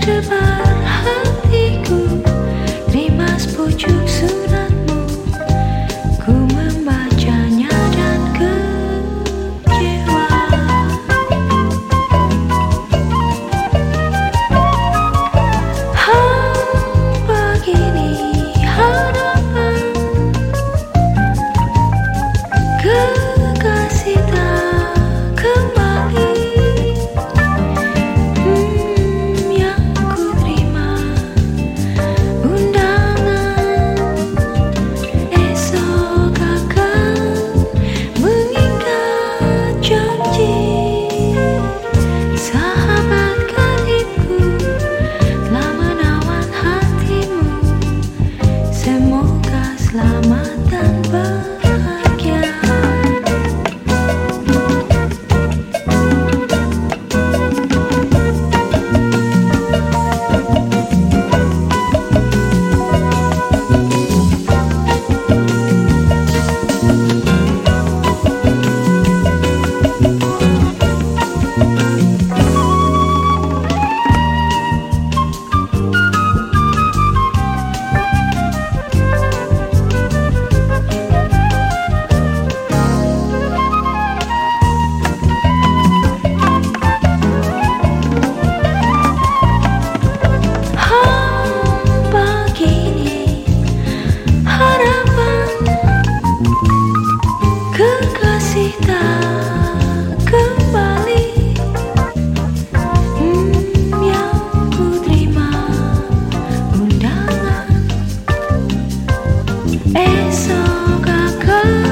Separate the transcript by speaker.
Speaker 1: 着吧。Kekasih tak kembali. Hmm, Yang ku terima undangan. Esok akan